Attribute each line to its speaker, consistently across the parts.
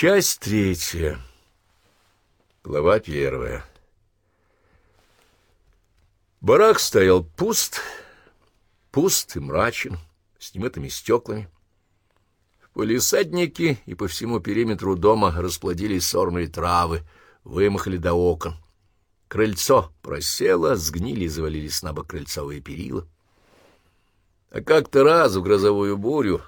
Speaker 1: Часть третья. Глава первая. Барак стоял пуст, пуст и мрачен, с немытыми стеклами. В полисаднике и по всему периметру дома расплодились сорные травы, вымахали до окон. Крыльцо просело, сгнили и завалились на бок крыльцовые перила. А как-то раз в грозовую бурю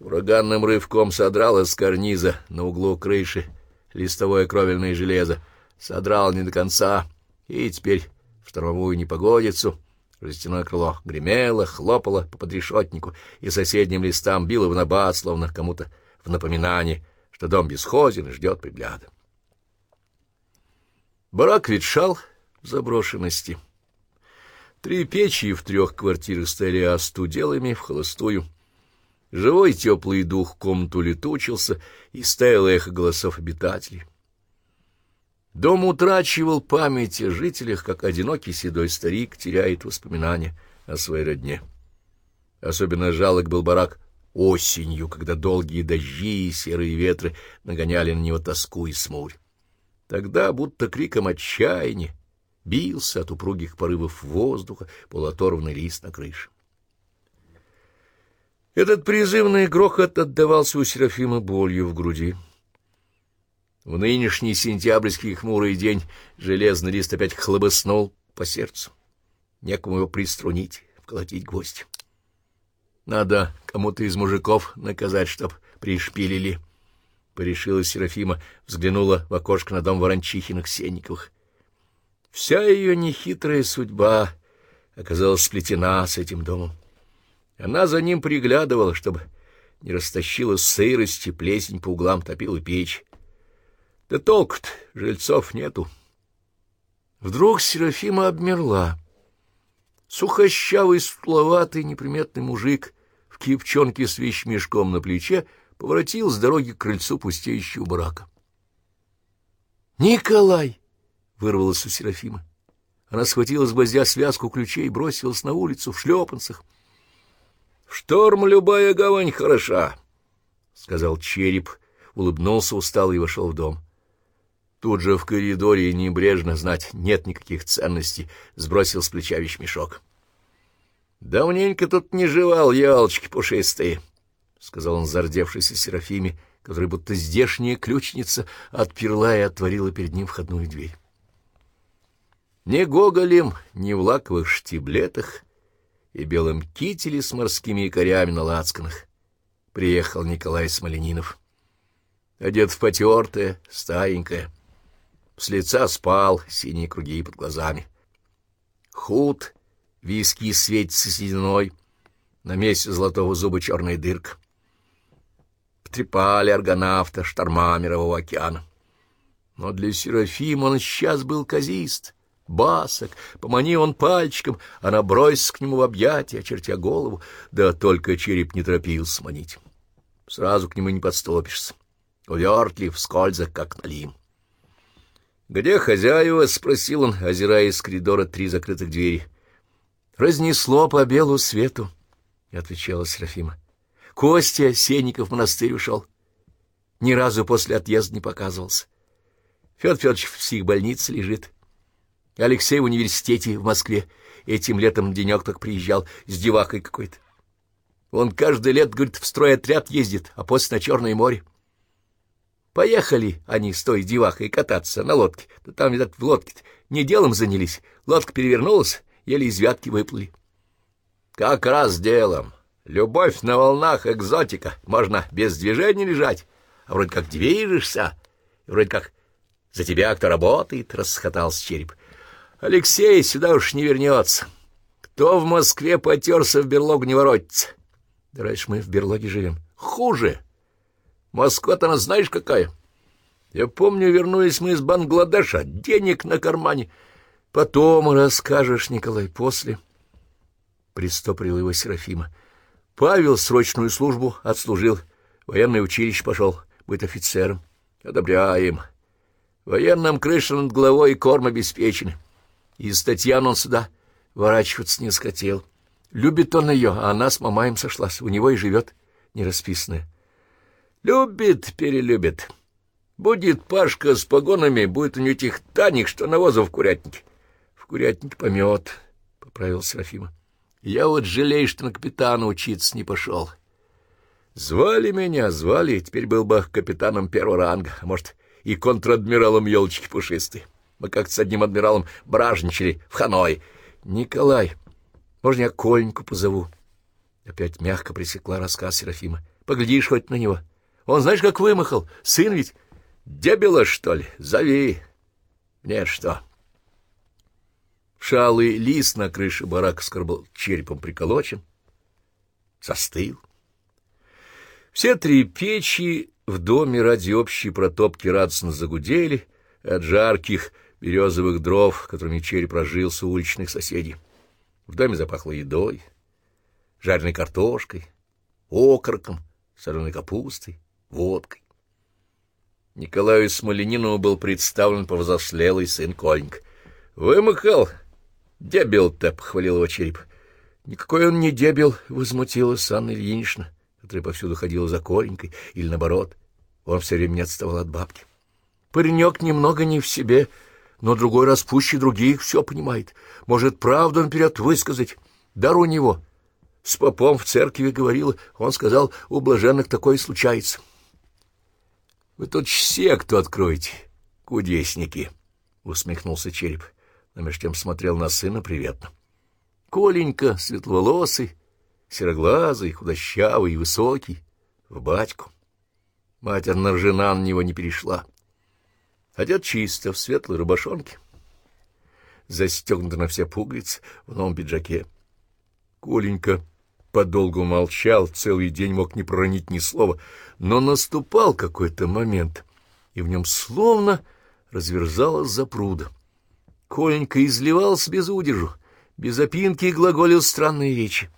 Speaker 1: Ураганным рывком содрал из карниза на углу крыши листовое кровельное железо, содрал не до конца, и теперь в штормовую непогодицу жестяное крыло гремело, хлопало по подрешетнику и соседним листам било в набат, словно кому-то в напоминание, что дом бесхозен и ждет пригляда. Барак ветшал в заброшенности. Три печи в трех квартирах стояли остуделыми в холостую, Живой теплый дух комнату летучился, и стояло эхо голосов обитателей. Дом утрачивал память о жителях, как одинокий седой старик теряет воспоминания о своей родне. Особенно жалок был барак осенью, когда долгие дожди и серые ветры нагоняли на него тоску и смурь. Тогда, будто криком отчаяния, бился от упругих порывов воздуха полуоторванный лист на крыше. Этот призывный грохот отдавался у Серафима болью в груди. В нынешний сентябрьский хмурый день железный лист опять хлобыснул по сердцу. Некому его приструнить, вколотить гвоздь. Надо кому-то из мужиков наказать, чтоб пришпилили. Порешила Серафима, взглянула в окошко на дом Ворончихиных-Сенниковых. Вся ее нехитрая судьба оказалась сплетена с этим домом. Она за ним приглядывала, чтобы не растащила сырость и плесень по углам топила печь. Да толк-то, жильцов нету. Вдруг Серафима обмерла. Сухощавый, стловатый, неприметный мужик в кипчонке с вещмешком на плече поворотил с дороги к крыльцу пустеющего барака. «Николай!» — вырвалась у Серафимы. Она схватила с гвоздя связку ключей и бросилась на улицу в шлепанцах — шторм любая гавань хороша, — сказал череп, улыбнулся устало и вошел в дом. Тут же в коридоре небрежно знать нет никаких ценностей, сбросил с плеча вещмешок. — Давненько тут не жевал, елочки пушистые, — сказал он зардевшейся Серафиме, которая будто здешняя ключница отперла и отворила перед ним входную дверь. Ни гоголем, ни в лаковых штиблетах — и белом кителе с морскими якорями на лацканах. Приехал Николай Смоленинов. Одет в потертое, старенькое. С лица спал, синие круги под глазами. Худ, виски светится сединой, на месте золотого зуба черная дырка. Потрепали аргонавта шторма мирового океана. Но для Серафима он сейчас был казист — басок, помани он пальчиком, она бросится к нему в объятия, очертя голову, да только череп не торопился манить. Сразу к нему не подступишься, увертлив, скольза, как налим. «Где хозяева?» — спросил он, озирая из коридора три закрытых двери. «Разнесло по белу свету», — отвечала Серафима. «Костя Сенников в монастырь ушел. Ни разу после отъезда не показывался. Федор Федорович в психбольнице лежит». Алексей в университете в Москве. Этим летом денек так приезжал с девахой какой-то. Он каждый лет, говорит, в стройотряд ездит, а после на Черное море. Поехали они с той девахой кататься на лодке. Да там, видать, в лодке не делом занялись. Лодка перевернулась, еле из вятки выплыли. Как раз делом. Любовь на волнах, экзотика. Можно без движения лежать, а вроде как движешься, вроде как за тебя кто работает, — расхотался череп. Алексей сюда уж не вернется. Кто в Москве потерся, в берлогу не воротится. Да раньше мы в берлоге живем. Хуже. Москва-то она знаешь какая? Я помню, вернулись мы из Бангладеша, денег на кармане. Потом расскажешь, Николай, после. Пристоприл его Серафима. Павел срочную службу отслужил, военное училище пошел, быть офицером. Одобряем. Военным крыша над головой и корм обеспечены. Из Татьяны он сюда ворачиваться не захотел. Любит он ее, а она с мамаем сошлась. У него и живет нерасписанная. Любит, перелюбит. Будет Пашка с погонами, будет у него тех таник, что навоза в курятнике. В курятнике помет, — поправил Серафима. Я вот жалею, что на капитана учиться не пошел. Звали меня, звали, теперь был бы капитаном первого ранга, а может, и контр-адмиралом елочки пушистые. Мы как-то с одним адмиралом бражничали в Ханой. Николай, можно я Коленьку позову? Опять мягко пресекла рассказ Серафима. Поглядишь хоть на него. Он знаешь, как вымахал? Сын ведь дебила, что ли? Зови. Нет, что? Шалый лист на крыше барака скорбал черепом приколочен. Застыл. Все три печи в доме ради общей протопки радостно загудели от жарких березовых дров, которыми череп разжился у уличных соседей. В доме запахло едой, жареной картошкой, окороком, соленой капустой, водкой. Николаю Смоленинову был представлен повзрослелый сын Коленька. «Вымахал? Дебил-то!» — похвалил его череп. «Никакой он не дебил!» — возмутилась Анна Ильинична, которая повсюду ходила за Коленькой, или наоборот. Он все время не отставал от бабки. Паренек немного не в себе, но другой раз пуще других все понимает. Может, правду наперед высказать. Дар у него. С попом в церкви говорила, он сказал, у блаженных такое случается. Вы тут кто откроете, кудесники, — усмехнулся череп, но между тем смотрел на сына приветно. Коленька, светловолосый, сероглазый, худощавый и высокий, в батьку. Матерная жена на него не перешла. Одет чисто, в светлой рубашонке. Застегнуто на все пуговицы, в новом пиджаке. Коленька подолгу молчал, целый день мог не проронить ни слова, но наступал какой-то момент, и в нем словно разверзалась запруда. Коленька изливался без удержу, без опинки и глаголил странные речи.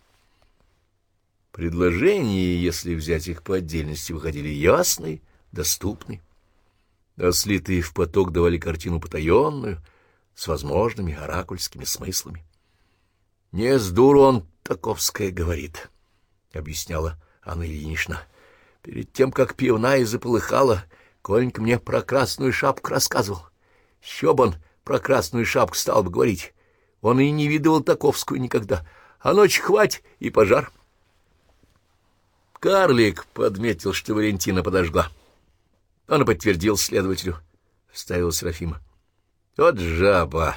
Speaker 1: Предложения, если взять их по отдельности, выходили ясные, доступные. А слитые в поток давали картину потаенную, с возможными оракульскими смыслами. — Не с дуру он таковское говорит, — объясняла Анна Ильинична. — Перед тем, как пивна и заполыхала, Коленька мне про красную шапку рассказывал. Еще бы он про красную шапку стал бы говорить. Он и не видывал таковскую никогда. А ночь хвать и пожар. — Карлик подметил, что Валентина подожгла. Он подтвердил следователю, — вставил Серафима. — Вот жаба!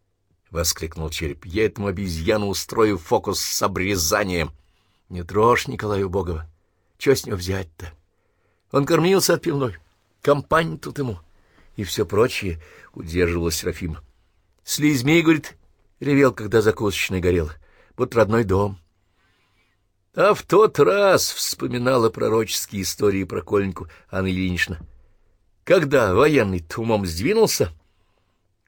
Speaker 1: — воскликнул череп. — Я этому обезьяну устрою фокус с обрезанием. — Не трожь Николая Богова. Чего с него взять-то? Он кормился от пивной. Компания тут ему. И все прочее удерживала Серафима. Слизьмей, говорит, ревел, когда закусочная горела. Вот родной дом. — а в тот раз вспоминала пророческие истории про Коленьку Анна Ильинична. Когда военный умом сдвинулся,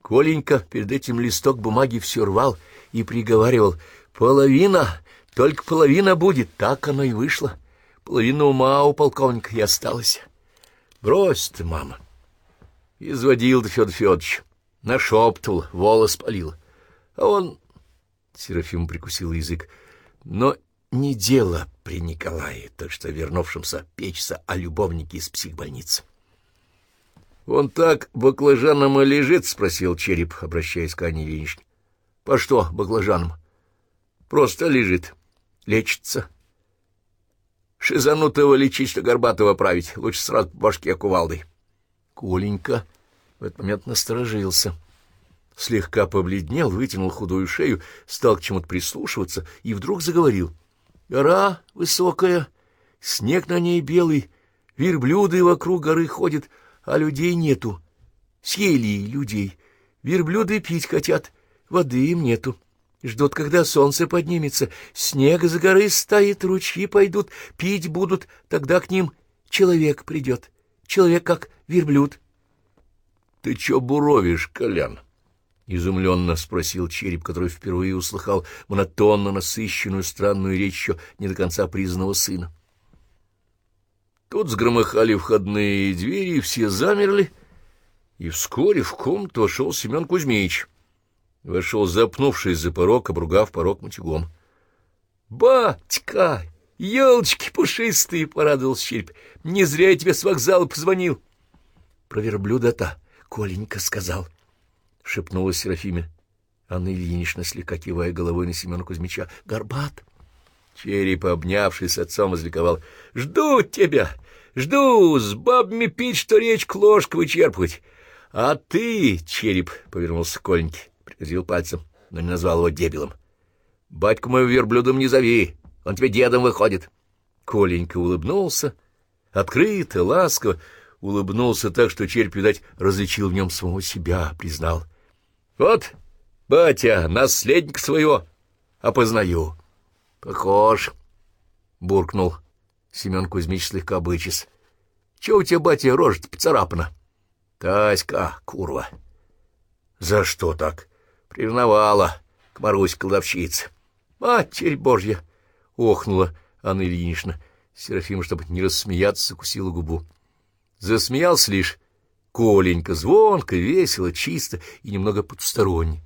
Speaker 1: Коленька перед этим листок бумаги все рвал и приговаривал «Половина, только половина будет». Так оно и вышло. Половина ума у полковника и осталась. Брось ты, мама. Изводил ты, Федор Федорович. Нашептывал, волос палил. А он... Серафим прикусил язык. Но не дело при Николае, то что вернувшемся печься о любовнике из психбольницы. — Он так баклажаном и лежит? — спросил череп, обращаясь к Ане Ильиничне. — По что баклажаном? — Просто лежит. Лечится. Шизанутого лечить, что горбатого править. Лучше сразу по башке кувалдой. Коленька в этот момент насторожился. Слегка побледнел, вытянул худую шею, стал к чему-то прислушиваться и вдруг заговорил — Гора высокая, снег на ней белый, верблюды вокруг горы ходят, а людей нету. Съели людей. Верблюды пить хотят, воды им нету. Ждут, когда солнце поднимется, снег с горы стоит, ручьи пойдут, пить будут, тогда к ним человек придет. Человек как верблюд. — Ты чё буровишь, Колян? — изумленно спросил череп, который впервые услыхал монотонно насыщенную странную речь еще не до конца признанного сына. Тут сгромыхали входные двери, и все замерли, и вскоре в комнату вошел Семен Кузьмич. Вошел, запнувшись за порог, обругав порог матюгом. — Батька! Елочки пушистые! — порадовался череп. — Не зря я тебе с вокзала позвонил. про верблюда-то Коленька сказал, — шепнула Серафиме. Анна Ильинична, слегка кивая головой на Семена Кузьмича, — горбат. Череп, обнявшись с отцом, возликовал. — Жду тебя! Жду! С бабами пить, что речку ложку вычерпывать. — А ты, череп, — повернулся к Коленьке, пригрозил пальцем, но не назвал его дебилом. — Батьку мою верблюдом не зови, он тебе дедом выходит. Коленька улыбнулся, открыто, ласково, улыбнулся так, что череп, видать, различил в нем самого себя, признал. — Вот, батя, наследник своего опознаю. — Похож, — буркнул Семен Кузьмич слегка бычис. — Чего у тебя, батя, рожа-то поцарапана? — Таська, курва. — За что так? — Приревновала к Марусь колдовщице. — Матерь Божья! — охнула Анна Ильинична. Серафима, чтобы не рассмеяться, закусила губу. Засмеялся лишь Коленька, звонко, весело, чисто и немного потусторонне.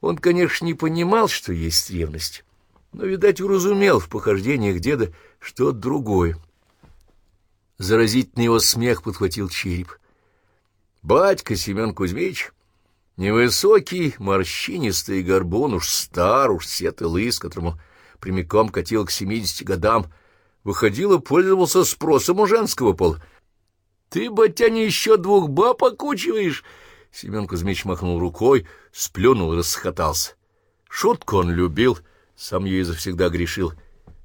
Speaker 1: Он, конечно, не понимал, что есть ревность, но, видать, уразумел в похождениях деда что-то другое. Заразительный его смех подхватил череп. Батька Семен Кузьмич, невысокий, морщинистый горбун, уж стар, уж сетый лыс, которому прямиком катил к семидесяти годам, выходил и пользовался спросом у женского пола. — Ты, батяня, еще двух баб окучиваешь? Семен Кузьмич махнул рукой, сплюнул и расхотался. Шутку он любил, сам ею завсегда грешил,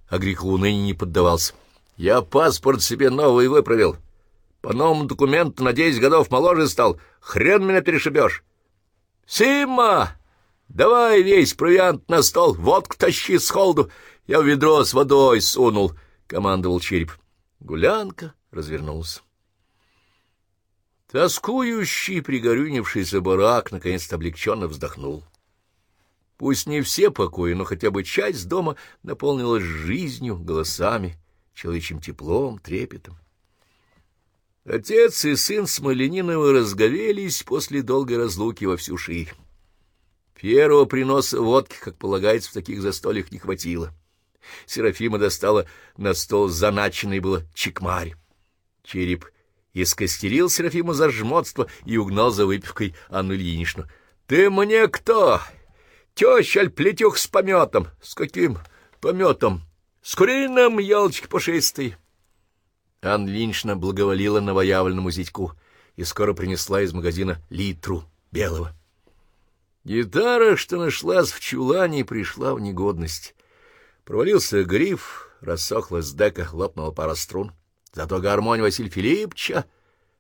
Speaker 1: а греху ныне не поддавался. Я паспорт себе новый выправил. По новому документу на десять годов моложе стал. Хрен меня перешибешь. Сима! Давай весь провиант на стол, водку тащи с холду. Я в ведро с водой сунул, — командовал череп. Гулянка развернулся. Тоскующий, пригорюнившийся барак наконец-то облегченно вздохнул. Пусть не все покои, но хотя бы часть дома наполнилась жизнью, голосами, человечьим теплом, трепетом. Отец и сын Смолениновы разговелись после долгой разлуки во всю ширь. Первого приноса водки, как полагается, в таких застольях не хватило. Серафима достала на стол заначенный было чекмарь. Череп искостерил Серафиму за жмотство и угнал за выпивкой Анну Ильиничну. — Ты мне кто? Теща плетюх с пометом. — С каким пометом? — С куриным, елочки пушистый. Анна Ильинична благоволила новоявленному зятьку и скоро принесла из магазина литру белого. Гитара, что нашлась в чулане, пришла в негодность. Провалился гриф, рассохлась дека, лопнула пара струн. Зато гармонь Василия Филипповича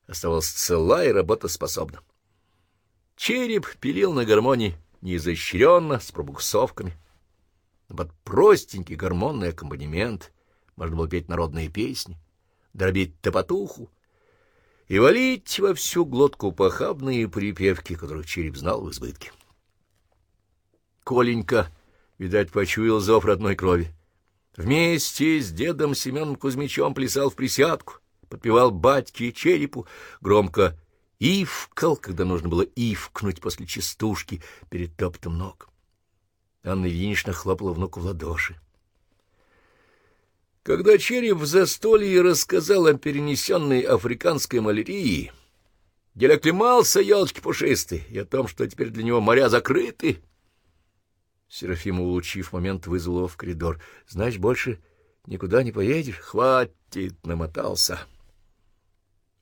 Speaker 1: оставалась цела и работоспособна. Череп пилил на гармонии неизощренно, с пробуксовками. Под простенький гармонный аккомпанемент можно было петь народные песни, дробить топотуху и валить во всю глотку похабные припевки, которых череп знал в избытке. Коленька, видать, почуял зов родной крови. Вместе с дедом Семеном Кузьмичем плясал в присядку, подпевал батьке черепу, громко ивкал, когда нужно было ивкнуть после частушки перед топтом ног. Анна Ильинична хлопала внуку в ладоши. Когда череп в застолье рассказал о перенесенной африканской малярии, где оклемался елочки пушистые, и о том, что теперь для него моря закрыты, Серафима, улучив момент, вызвал его в коридор. — Значит, больше никуда не поедешь? — Хватит, намотался.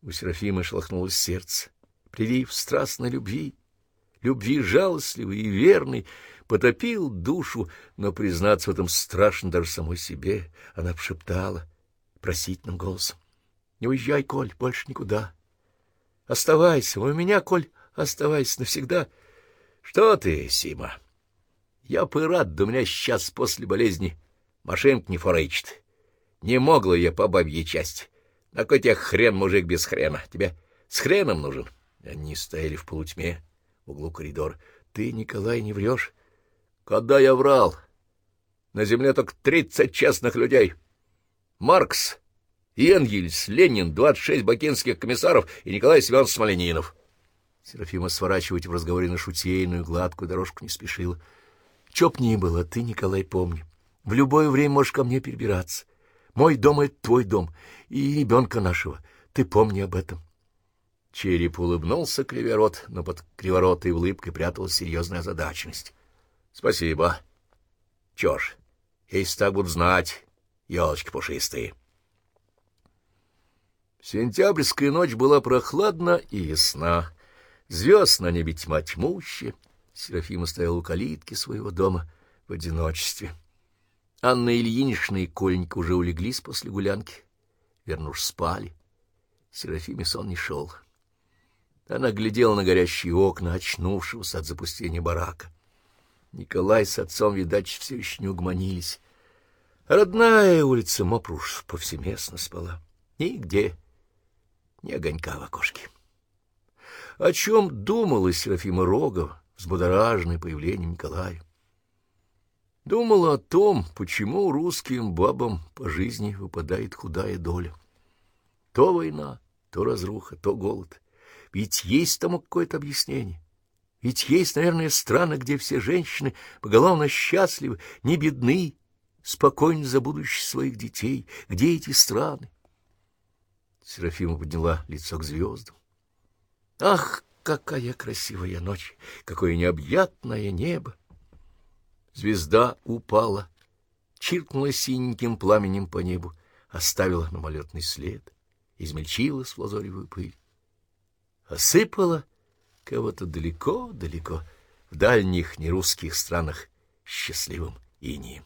Speaker 1: У Серафимы шелохнулось сердце. Прилив страстной любви, любви жалостливой и верной, потопил душу, но признаться в этом страшно даже самой себе. Она пошептала просительным голосом. — Не уезжай, Коль, больше никуда. Оставайся, у меня, Коль, оставайся навсегда. — Что ты, Сима? — я бы рад, да у меня сейчас после болезни машинка не форечит. Не могла я по бабьей части. На кой тебе хрен, мужик, без хрена? Тебе с хреном нужен? Они стояли в полутьме в углу коридора. Ты, Николай, не врешь? Когда я врал? На земле только тридцать честных людей. Маркс, Энгельс, Ленин, двадцать шесть бакинских комиссаров и Николай Семенович Смоленинов. Серафима сворачивать в разговоре на шутейную гладкую дорожку не спешила. Чё б ни было, ты, Николай, помни, в любое время можешь ко мне перебираться. Мой дом — это твой дом, и ребенка нашего. Ты помни об этом. Череп улыбнулся криворот, но под криворотой улыбкой пряталась серьезная озадаченность. — Спасибо. Чё ж, если так будут знать, елочки пушистые. Сентябрьская ночь была прохладна и ясна. Звезд на небе тьма тьмущая. Серафима стояла у калитки своего дома в одиночестве. Анна Ильинична и Коленька уже улеглись после гулянки. Верно уж спали. Серафиме сон не шел. Она глядела на горящие окна, очнувшегося от запустения барака. Николай с отцом, видать, все еще не угомонились. Родная улица Мопруш повсеместно спала. Нигде ни огонька в окошке. О чем думала Серафима Рогова, взбудораженная появлением Николая? Думала о том, почему русским бабам по жизни выпадает худая доля. То война, то разруха, то голод — ведь есть тому какое-то объяснение. Ведь есть, наверное, страны, где все женщины поголовно счастливы, не бедны, спокойны за будущее своих детей. Где эти страны? Серафима подняла лицо к звездам. Ах, какая красивая ночь! Какое необъятное небо! Звезда упала, чиркнула синеньким пламенем по небу, оставила мимолетный след, измельчилась в лазоревую пыль осыпала кого-то далеко-далеко в дальних нерусских странах счастливым инием.